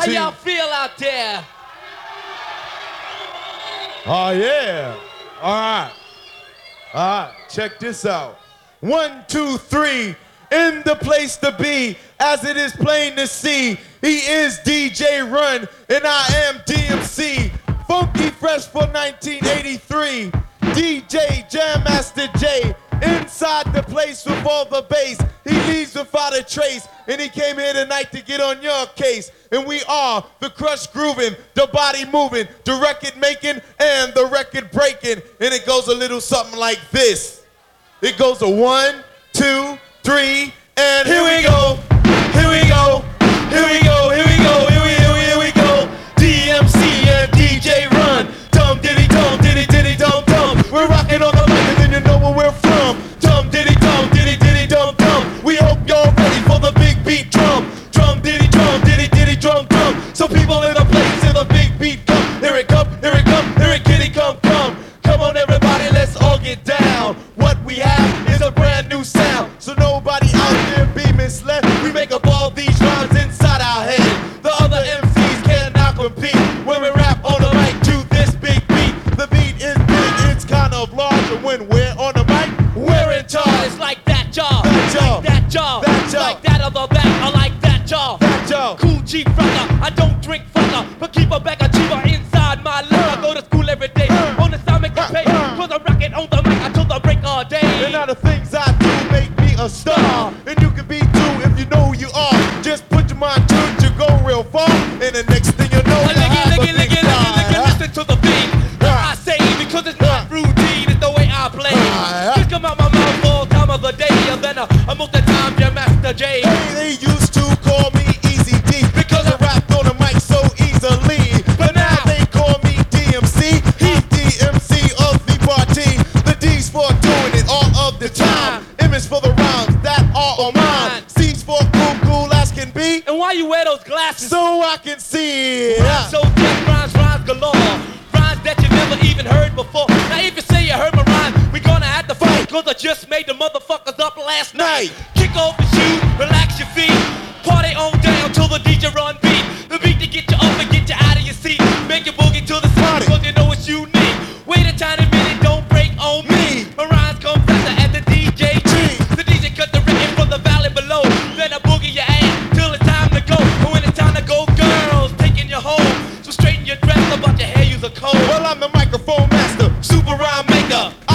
How y'all feel out there? Oh yeah. All right. All right. Check this out. One, two, three. In the place to be, as it is plain to see, he is DJ Run, and I am DMC. Funky Fresh for 1983. DJ Jam Master Jay. Inside the place with all the bass. He leaves without a trace. And he came here tonight on your case. And we are the crush grooving, the body moving, the record making, and the record breaking. And it goes a little something like this. It goes a one, two, three, and here we go. Here it come, here it come, here it kitty come come. Come on everybody, let's all get down. What we have is a brand new sound. So nobody out there be misled. We make up all these rhymes inside our head. The other MCs cannot compete when we rap on the mic to this big beat. The beat is big, it's kind of large, and when we're on the mic, we're in charge. It's like that jaw. That jaw. Like that jaw. That jaw. Like that other back. I like that jaw. That jaw. Cool G brother. I don't drink fucker, but keep a bag of a star. And you can be too if you know who you are. Just put your mind to it, you go real far. And the next thing you know, you it, have a big it, lick it, lick it, star. listen to the beat. I say because it's not routine, it's the way I play. Just come out my mouth all time of the day, and then uh, I move the time, your Master J. why you wear those glasses? So I can see it. Rhymes so deep, rhymes, rhymes galore. Rhymes that you never even heard before. Now if you say you heard my rhyme, we gonna have to fight. Cause I just made the motherfuckers up last night. Kick off your shoes, relax your feet. Party on down till the DJ run beat. The beat to get you up and get you out microphone master, super rhyme maker.